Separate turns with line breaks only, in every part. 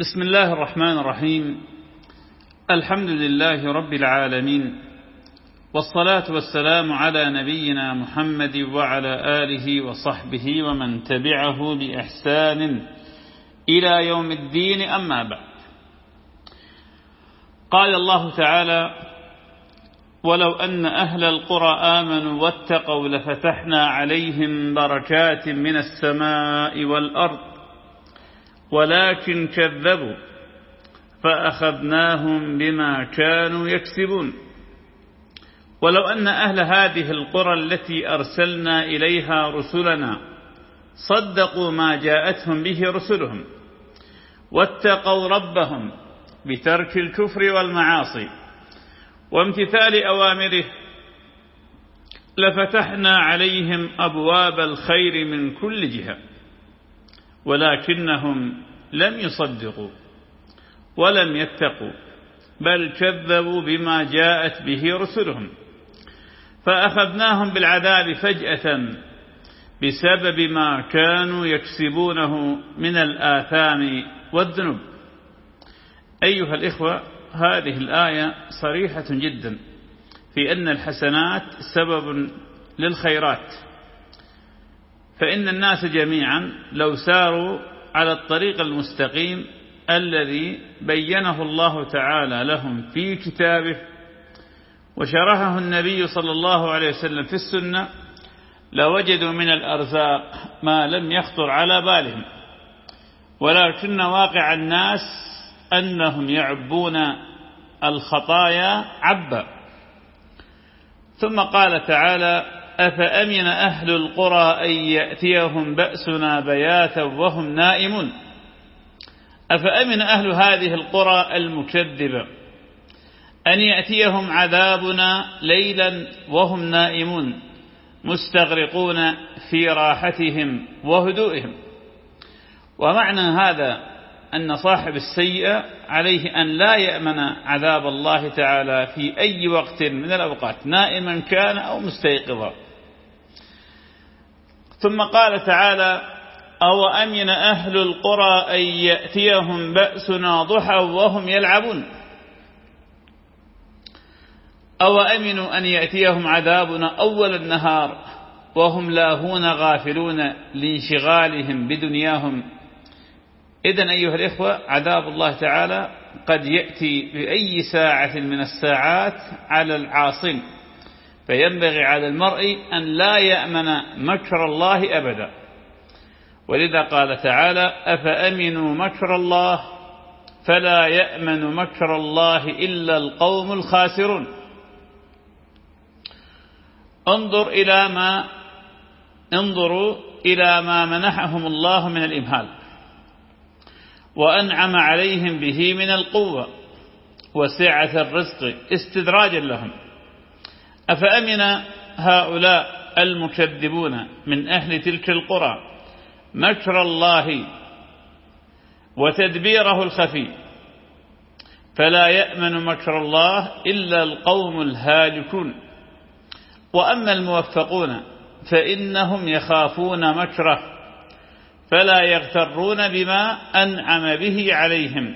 بسم الله الرحمن الرحيم. الحمد لله رب العالمين والصلاة والسلام على نبينا محمد وعلى آله وصحبه ومن تبعه بإحسان إلى يوم الدين أما بعد. قال الله تعالى ولو أن أهل القرى آمنوا واتقوا لفتحنا عليهم بركات من السماء والأرض ولكن كذبوا فأخذناهم بما كانوا يكسبون. ولو أن أهل هذه القرى التي أرسلنا إليها رسلنا صدقوا ما جاءتهم به رسلهم واتقوا ربهم بترك الكفر والمعاصي وامتثال أوامره لفتحنا عليهم أبواب الخير من كل جهة. ولكنهم لم يصدقوا ولم يتقوا بل كذبوا بما جاءت به رسلهم. فأخذناهم بالعذاب فجأة بسبب ما كانوا يكسبونه من الآثام والذنوب. أيها الإخوة هذه الآية صريحة جدا في أن الحسنات سبب للخيرات. فإن الناس جميعا لو ساروا على الطريق المستقيم الذي بينه الله تعالى لهم في كتابه وشرحه النبي صلى الله عليه وسلم في السنة لوجدوا من الأرزاق ما لم يخطر على بالهم. ولكن واقع الناس أنهم يعبون الخطايا عبا. ثم قال تعالى أفأمن أهل القرى أن يأتيهم بأسنا بياتا وهم نائمون؟ أفأمن أهل هذه القرى المكذبة أن يأتيهم عذابنا ليلا وهم نائمون مستغرقون في راحتهم وهدوئهم؟ ومعنى هذا أن صاحب السيئة عليه أن لا يأمن عذاب الله تعالى في أي وقت من الأوقات نائما كان أو مستيقظا. ثم قال تعالى أو أمن أهل القرى أن يأتيهم بأسنا ضحى وهم يلعبون؟ أو أمنوا أن يأتيهم عذابنا أول النهار وهم لاهون غافلون لانشغالهم بدنياهم إذن أيها الإخوة عذاب الله تعالى قد يأتي بأي ساعة من الساعات على العاصم فينبغي على المرء أن لا يأمن مكر الله أبدا. ولذا قال تعالى أفأمنوا مكر الله؟ فلا يأمن مكر الله إلا القوم الخاسرون. انظر إلى ما انظروا إلى ما منحهم الله من الإمهال وأنعم عليهم به من القوة وسعة الرزق استدراجا لهم. أفأمن هؤلاء المكذبون من أهل تلك القرى مكر الله وتدبيره الخفي؟ فلا يأمن مكر الله إلا القوم الهالكون. وأما الموفقون فإنهم يخافون مكره فلا يغترون بما أنعم به عليهم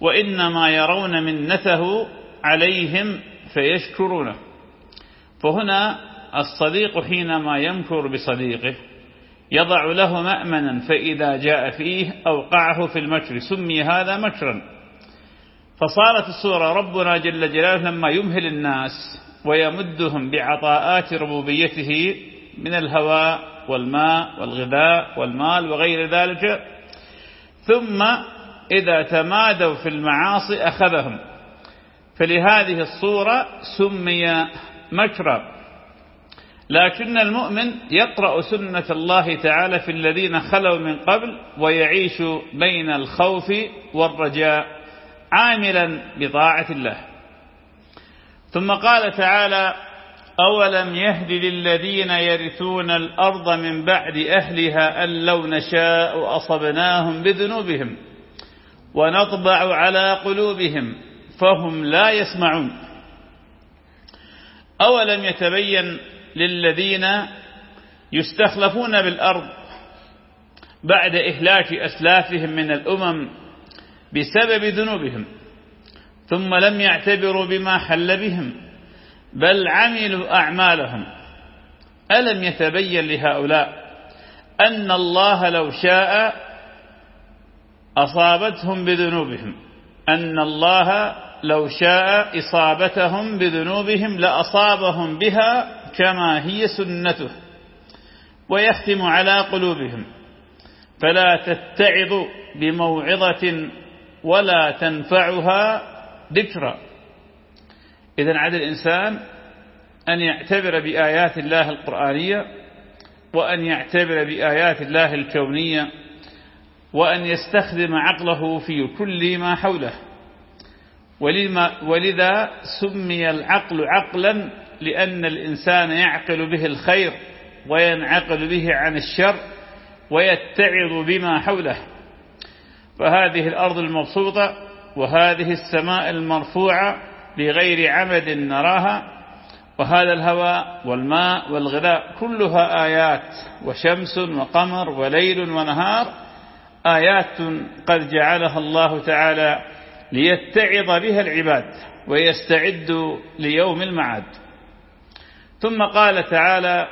وإنما يرون منته عليهم فيشكرونه. فهنا الصديق حينما يمكر بصديقه يضع له مأمنا فإذا جاء فيه أوقعه في المكر سمي هذا مكرا. فصارت السورة ربنا جل جلاله لما يمهل الناس ويمدهم بعطاءات ربوبيته من الهواء والماء والغذاء والمال وغير ذلك. ثم إذا تمادوا في المعاصي أخذهم. فلهذه الصورة سمي مكرا. لكن المؤمن يقرأ سنة الله تعالى في الذين خلوا من قبل ويعيش بين الخوف والرجاء عاملا بطاعة الله. ثم قال تعالى أولم يهد للذين يرثون الأرض من بعد أهلها أن لو نشاء أصبناهم بذنوبهم ونطبع على قلوبهم فهم لا يسمعون. أولم يتبين للذين يستخلفون بالأرض بعد إهلاك أسلافهم من الأمم بسبب ذنوبهم ثم لم يعتبروا بما حل بهم بل عملوا أعمالهم. ألم يتبين لهؤلاء أن الله لو شاء أصابتهم بذنوبهم؟ أن الله لو شاء إصابتهم بذنوبهم لأصابهم بها كما هي سنته ويختم على قلوبهم. فلا تتعظ بموعظة ولا تنفعها ذكرى. إذا عاد الإنسان أن يعتبر بآيات الله القرآنية وأن يعتبر بآيات الله الكونية وأن يستخدم عقله في كل ما حوله. ولذا سمي العقل عقلا لأن الإنسان يعقل به الخير وينعقل به عن الشر ويتعظ بما حوله. فهذه الأرض المبسوطة وهذه السماء المرفوعة بغير عمد نراها وهذا الهواء والماء والغذاء كلها آيات وشمس وقمر وليل ونهار آيات قد جعلها الله تعالى ليتعظ بها العباد ويستعدوا ليوم المعاد. ثم قال تعالى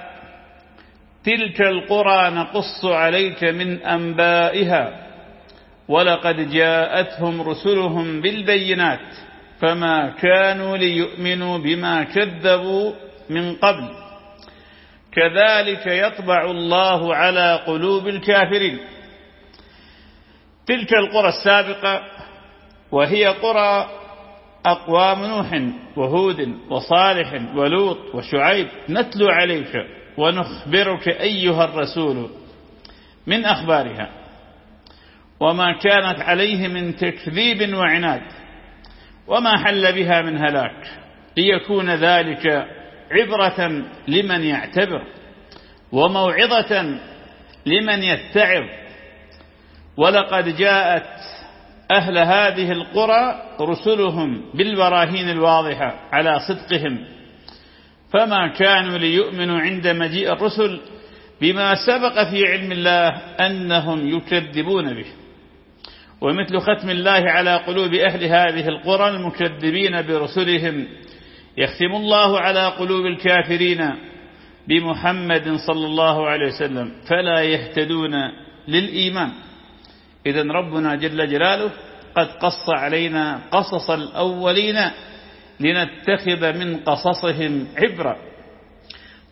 تلك القرى نقص عليك من أنبائها ولقد جاءتهم رسلهم بالبينات فما كانوا ليؤمنوا بما كذبوا من قبل. كذلك يطبع الله على قلوب الكافرين. تلك القرى السابقة وهي قرى أقوام نوح وهود وصالح ولوط وشعيب. نتلو عليك ونخبرك أيها الرسول من أخبارها. وما كانت عليه من تكذيب وعناد. وما حل بها من هلاك ليكون ذلك عبرة لمن يعتبر وموعظة لمن يتعظ. ولقد جاءت أهل هذه القرى رسلهم بالبراهين الواضحة على صدقهم. فما كانوا ليؤمنوا عند مجيء الرسل بما سبق في علم الله أنهم يكذبون به. ومثل ختم الله على قلوب أهل هذه القرى المكذبين برسلهم يختم الله على قلوب الكافرين بمحمد صلى الله عليه وسلم فلا يهتدون للإيمان. إذا ربنا جل جلاله قد قص علينا قصص الأولين لنتخذ من قصصهم عبرة.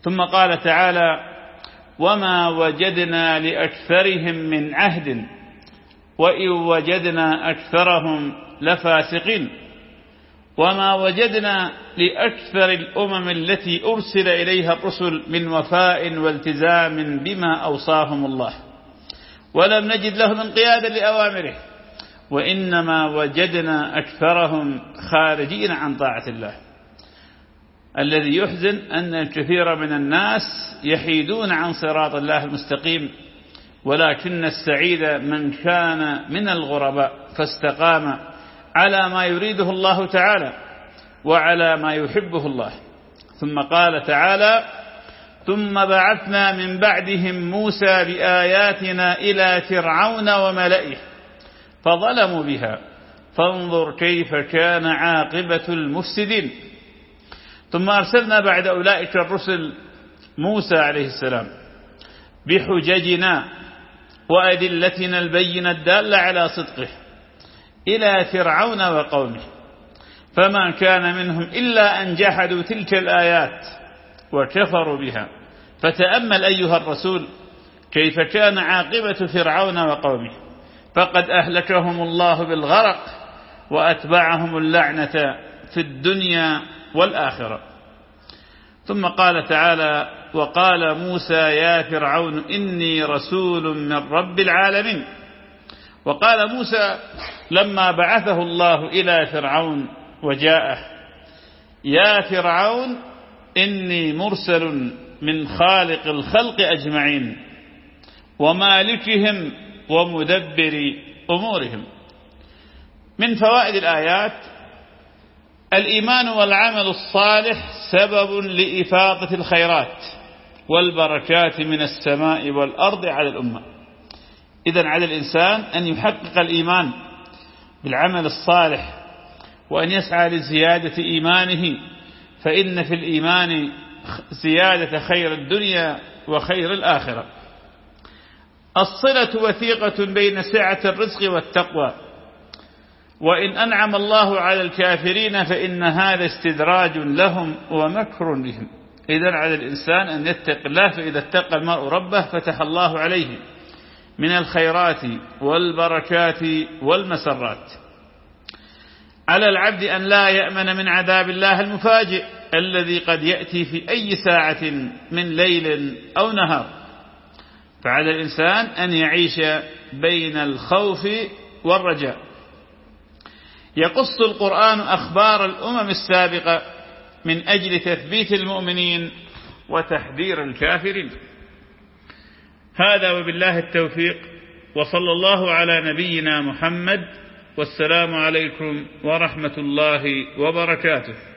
ثم قال تعالى وما وجدنا لأكثرهم من عهد وإن وجدنا أكثرهم لفاسقين. وما وجدنا لأكثر الأمم التي أرسل إليها الرسل من وفاء والتزام بما أوصاهم الله. ولم نجد لهم انقيادا لأوامره. وإنما وجدنا أكثرهم خارجين عن طاعة الله. الذي يحزن أن الكثير من الناس يحيدون عن صراط الله المستقيم. ولكن السعيد من كان من الغرباء فاستقام على ما يريده الله تعالى وعلى ما يحبه الله. ثم قال تعالى ثم بعثنا من بعدهم موسى بآياتنا إلى فرعون وملئه فظلموا بها. فانظر كيف كان عاقبة المفسدين. ثم أرسلنا بعد أولئك الرسل موسى عليه السلام بحججنا وأدلتنا البينة الدالة على صدقه إلى فرعون وقومه. فما كان منهم إلا أن جحدوا تلك الآيات وكفروا بها. فتأمل أيها الرسول كيف كان عاقبة فرعون وقومه. فقد أهلكهم الله بالغرق وأتبعهم اللعنة في الدنيا والآخرة. ثم قال تعالى وقال موسى يا فرعون إني رسول من رب العالمين. وقال موسى لما بعثه الله إلى فرعون وجاءه يا فرعون إني مرسل من خالق الخلق أجمعين ومالكهم ومدبر أمورهم. من فوائد الآيات الإيمان والعمل الصالح سبب لإفاضة الخيرات والبركات من السماء والأرض على الأمة. إذا على الإنسان أن يحقق الإيمان بالعمل الصالح وأن يسعى لزيادة إيمانه فإن في الإيمان زيادة خير الدنيا وخير الآخرة. الصلة وثيقة بين سعة الرزق والتقوى. وإن أنعم الله على الكافرين فإن هذا استدراج لهم ومكر بهم. إذا على الإنسان أن يتق الله فإذا اتقى المرء ربه فتح الله عليه من الخيرات والبركات والمسرات. على العبد أن لا يأمن من عذاب الله المفاجئ الذي قد يأتي في أي ساعة من ليل أو نهار. فعلى الإنسان أن يعيش بين الخوف والرجاء. يقص القرآن أخبار الأمم السابقة من أجل تثبيت المؤمنين وتحذير الكافرين. هذا وبالله التوفيق وصلى الله على نبينا محمد والسلام عليكم ورحمة الله وبركاته.